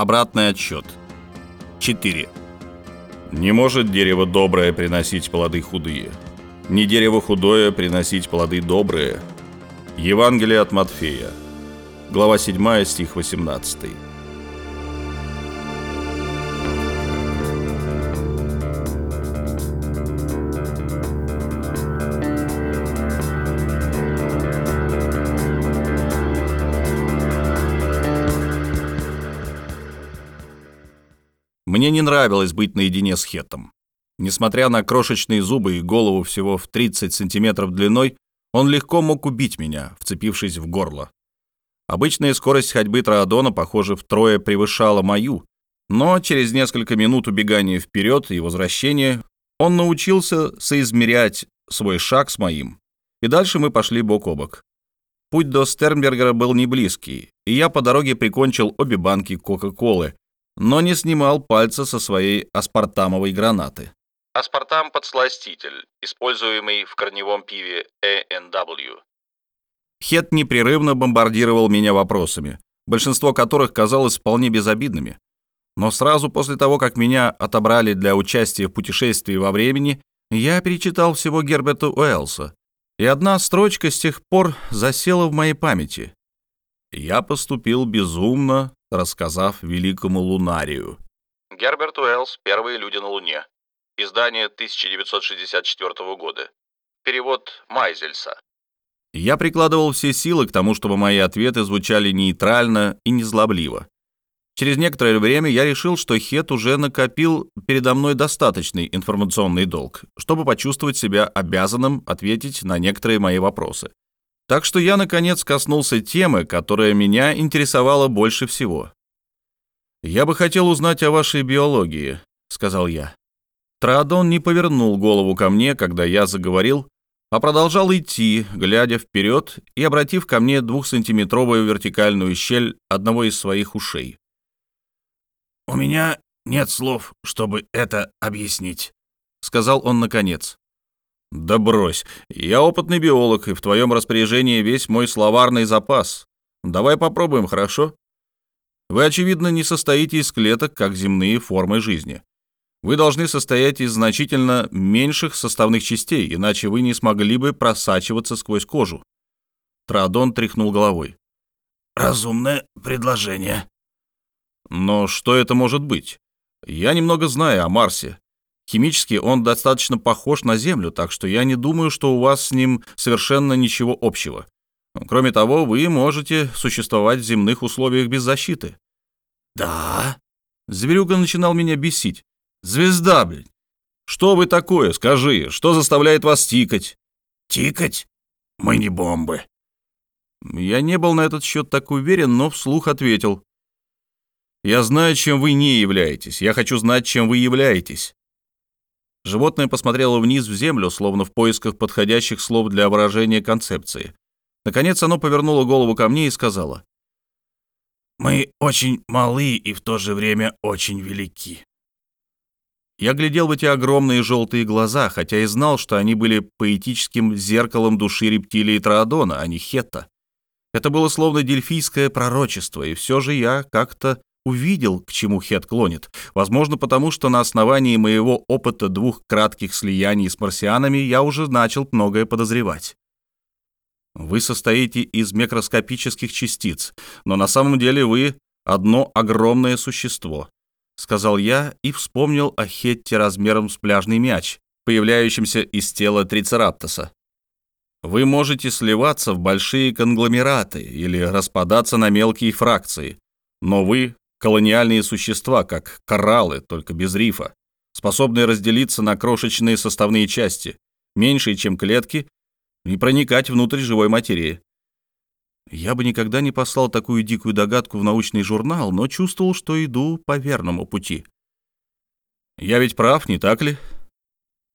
Обратный отсчет. 4. Не может дерево доброе приносить плоды худые. Не дерево худое приносить плоды добрые. Евангелие от Матфея. Глава 7, стих 18. Мне не нравилось быть наедине с Хетом. Несмотря на крошечные зубы и голову всего в 30 сантиметров длиной, он легко мог убить меня, вцепившись в горло. Обычная скорость ходьбы Траадона, похоже, втрое превышала мою, но через несколько минут убегания вперед и возвращения он научился соизмерять свой шаг с моим, и дальше мы пошли бок о бок. Путь до Стернбергера был не близкий, и я по дороге прикончил обе банки Кока-Колы, но не снимал пальца со своей аспартамовой гранаты. Аспартам – подсластитель, используемый в корневом пиве A&W. Хет непрерывно бомбардировал меня вопросами, большинство которых казалось вполне безобидными. Но сразу после того, как меня отобрали для участия в путешествии во времени, я перечитал всего Герберта Уэллса, и одна строчка с тех пор засела в моей памяти. Я поступил безумно, рассказав великому лунарию. Герберт Уэллс «Первые люди на Луне». Издание 1964 года. Перевод Майзельса. Я прикладывал все силы к тому, чтобы мои ответы звучали нейтрально и незлобливо. Через некоторое время я решил, что Хет уже накопил передо мной достаточный информационный долг, чтобы почувствовать себя обязанным ответить на некоторые мои вопросы. Так что я, наконец, коснулся темы, которая меня интересовала больше всего. «Я бы хотел узнать о вашей биологии», — сказал я. Траадон не повернул голову ко мне, когда я заговорил, а продолжал идти, глядя вперед и обратив ко мне двухсантиметровую вертикальную щель одного из своих ушей. «У меня нет слов, чтобы это объяснить», — сказал он наконец. «Да брось. Я опытный биолог, и в твоем распоряжении весь мой словарный запас. Давай попробуем, хорошо? Вы, очевидно, не состоите из клеток, как земные формы жизни. Вы должны состоять из значительно меньших составных частей, иначе вы не смогли бы просачиваться сквозь кожу». Традон тряхнул головой. «Разумное предложение». «Но что это может быть? Я немного знаю о Марсе. Химически он достаточно похож на Землю, так что я не думаю, что у вас с ним совершенно ничего общего. Кроме того, вы можете существовать в земных условиях без защиты». «Да?» Зверюга начинал меня бесить. «Звезда, блядь! Что вы такое, скажи? Что заставляет вас тикать?» «Тикать? Мы не бомбы». Я не был на этот счет так уверен, но вслух ответил. «Я знаю, чем вы не являетесь. Я хочу знать, чем вы являетесь. Животное посмотрело вниз в землю, словно в поисках подходящих слов для выражения концепции. Наконец оно повернуло голову ко мне и сказала. «Мы очень малы и в то же время очень велики». Я глядел в эти огромные желтые глаза, хотя и знал, что они были поэтическим зеркалом души рептилии Траадона, а не Хетта. Это было словно дельфийское пророчество, и все же я как-то увидел, к чему Хет клонит. Возможно, потому что на основании моего опыта двух кратких слияний с марсианами я уже начал многое подозревать. Вы состоите из микроскопических частиц, но на самом деле вы одно огромное существо, сказал я и вспомнил о Хетте размером с пляжный мяч, появляющемся из тела трицераптоса. Вы можете сливаться в большие конгломераты или распадаться на мелкие фракции, но вы Колониальные существа, как кораллы, только без рифа, способные разделиться на крошечные составные части, меньшие, чем клетки, и проникать внутрь живой материи. Я бы никогда не послал такую дикую догадку в научный журнал, но чувствовал, что иду по верному пути. Я ведь прав, не так ли?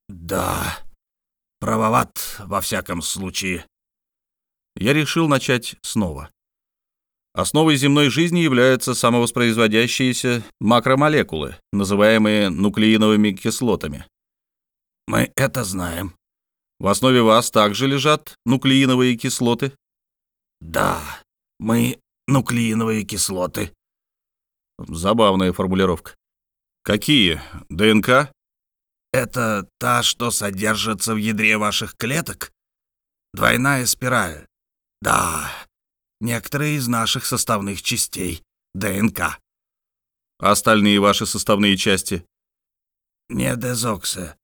Да, правоват во всяком случае. Я решил начать снова. Основой земной жизни являются самовоспроизводящиеся макромолекулы, называемые нуклеиновыми кислотами. Мы это знаем. В основе вас также лежат нуклеиновые кислоты? Да, мы нуклеиновые кислоты. Забавная формулировка. Какие? ДНК? Это та, что содержится в ядре ваших клеток? Двойная спираль. Да, некоторые из наших составных частей. ДНК. А остальные ваши составные части? Не дезоксе.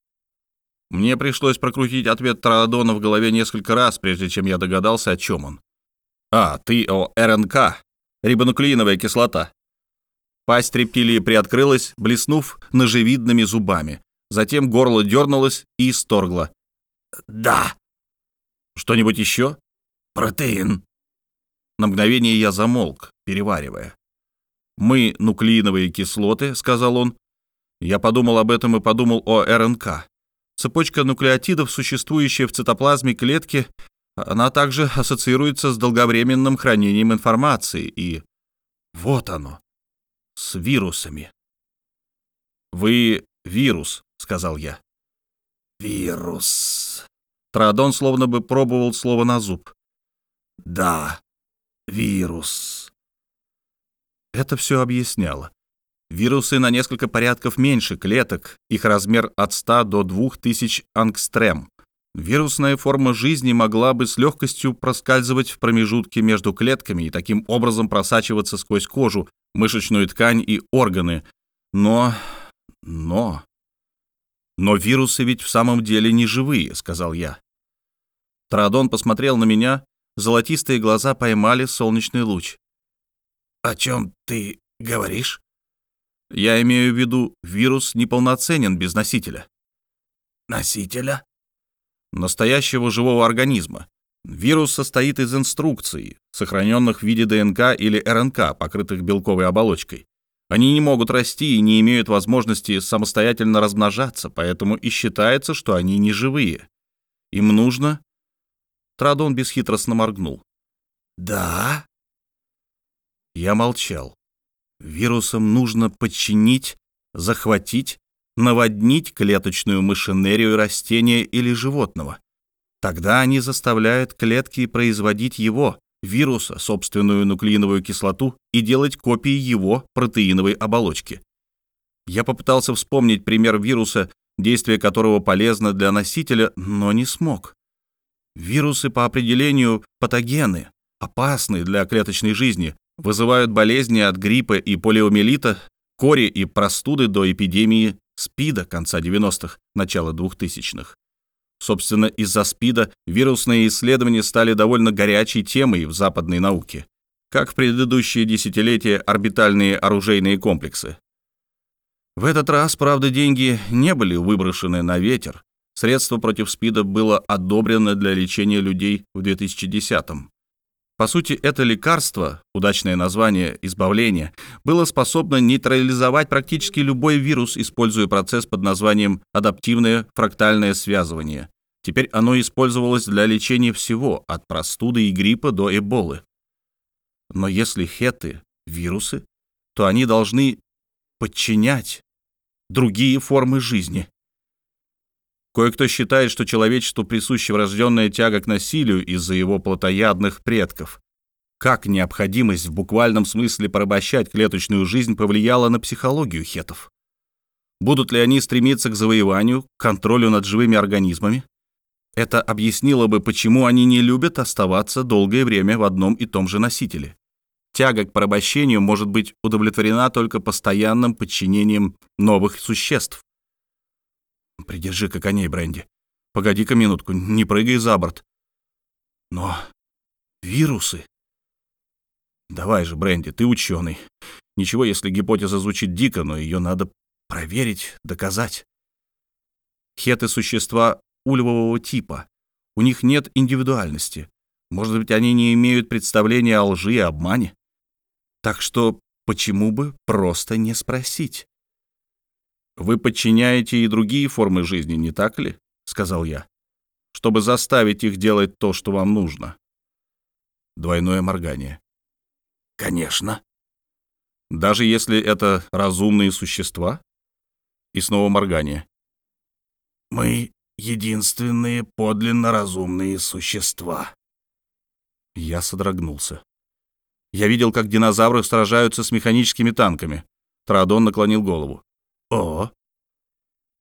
Мне пришлось прокрутить ответ Траадона в голове несколько раз, прежде чем я догадался, о чем он. А, ты о РНК, рибонуклеиновая кислота. Пасть рептилии приоткрылась, блеснув ножевидными зубами. Затем горло дернулось и исторгло. «Да». «Что-нибудь еще?» «Протеин». На мгновение я замолк, переваривая. «Мы нуклеиновые кислоты», — сказал он. Я подумал об этом и подумал о РНК. Цепочка нуклеотидов, существующая в цитоплазме клетки, она также ассоциируется с долговременным хранением информации и... Вот оно, с вирусами. «Вы вирус», — сказал я. «Вирус». Траадон словно бы пробовал слово на зуб. «Да, вирус». Это все объясняло. Вирусы на несколько порядков меньше клеток, их размер от 100 до 2000 ангстрем. Вирусная форма жизни могла бы с легкостью проскальзывать в промежутке между клетками и таким образом просачиваться сквозь кожу, мышечную ткань и органы. Но... но... «Но вирусы ведь в самом деле не живые», — сказал я. Традон посмотрел на меня, золотистые глаза поймали солнечный луч. «О чем ты говоришь?» «Я имею в виду, вирус неполноценен без носителя». «Носителя?» настоящего живого организма. Вирус состоит из инструкций, сохраненных в виде ДНК или РНК, покрытых белковой оболочкой. Они не могут расти и не имеют возможности самостоятельно размножаться, поэтому и считается, что они не живые. Им нужно... Традон бесхитростно моргнул. «Да?» Я молчал. Вирусам нужно подчинить, захватить наводнить клеточную машинерию растения или животного. Тогда они заставляют клетки производить его, вируса, собственную нуклеиновую кислоту и делать копии его протеиновой оболочки. Я попытался вспомнить пример вируса, действие которого полезно для носителя, но не смог. Вирусы по определению патогены, опасны для клеточной жизни, вызывают болезни от гриппа и полиомиелита, кори и простуды до эпидемии СПИДа конца 90-х, начала 2000-х. Собственно, из-за СПИДа вирусные исследования стали довольно горячей темой в западной науке, как в предыдущие десятилетия орбитальные оружейные комплексы. В этот раз, правда, деньги не были выброшены на ветер. Средство против СПИДа было одобрено для лечения людей в 2010-м. По сути, это лекарство, удачное название избавления, было способно нейтрализовать практически любой вирус, используя процесс под названием адаптивное фрактальное связывание. Теперь оно использовалось для лечения всего, от простуды и гриппа до эболы. Но если хеты — вирусы, то они должны подчинять другие формы жизни. Кое-кто считает, что человечеству присуща врожденная тяга к насилию из-за его плотоядных предков. Как необходимость в буквальном смысле порабощать клеточную жизнь повлияла на психологию хетов? Будут ли они стремиться к завоеванию, к контролю над живыми организмами? Это объяснило бы, почему они не любят оставаться долгое время в одном и том же носителе. Тяга к порабощению может быть удовлетворена только постоянным подчинением новых существ. Придержи-ка коней, Бренди. Погоди-ка минутку, не прыгай за борт. Но вирусы... Давай же, Бренди, ты ученый. Ничего, если гипотеза звучит дико, но ее надо проверить, доказать. Хеты — существа ульвового типа. У них нет индивидуальности. Может быть, они не имеют представления о лжи и обмане. Так что почему бы просто не спросить? «Вы подчиняете и другие формы жизни, не так ли?» — сказал я. «Чтобы заставить их делать то, что вам нужно». Двойное моргание. «Конечно». «Даже если это разумные существа?» И снова моргание. «Мы единственные подлинно разумные существа». Я содрогнулся. Я видел, как динозавры сражаются с механическими танками. Траадон наклонил голову. О,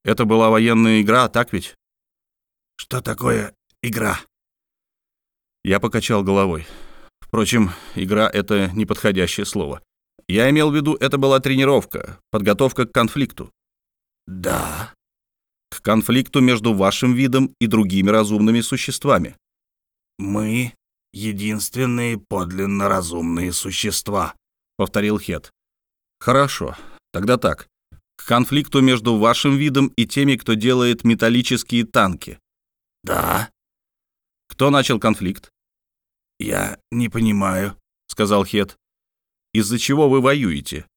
Это была военная игра, так ведь? что такое игра? Я покачал головой. Впрочем, игра — это неподходящее слово. Я имел в виду, это была тренировка, подготовка к конфликту. Да, К конфликту между вашим видом и другими разумными существами. мы единственные подлинно разумные существа. повторил Хет. Хорошо, тогда так. К конфликту между вашим видом и теми, кто делает металлические танки. Да, Кто начал конфликт? я не понимаю. сказал Хет. Из-за чего вы воюете?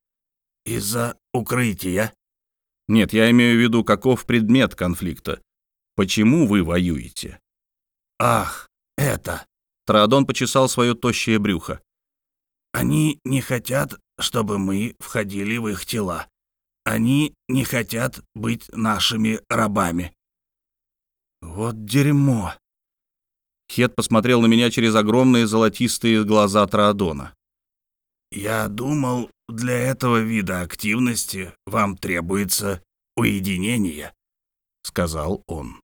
Из-за укрытия. Нет, я имею в виду, каков предмет конфликта. Почему вы воюете? Ах, это. Траадон почесал свое тощее брюхо. Они не хотят, чтобы мы входили в их тела. Они не хотят быть нашими рабами. Вот дерьмо. Хет посмотрел на меня через огромные золотистые глаза Траадона. Я думал, для этого вида активности вам требуется уединение, сказал он.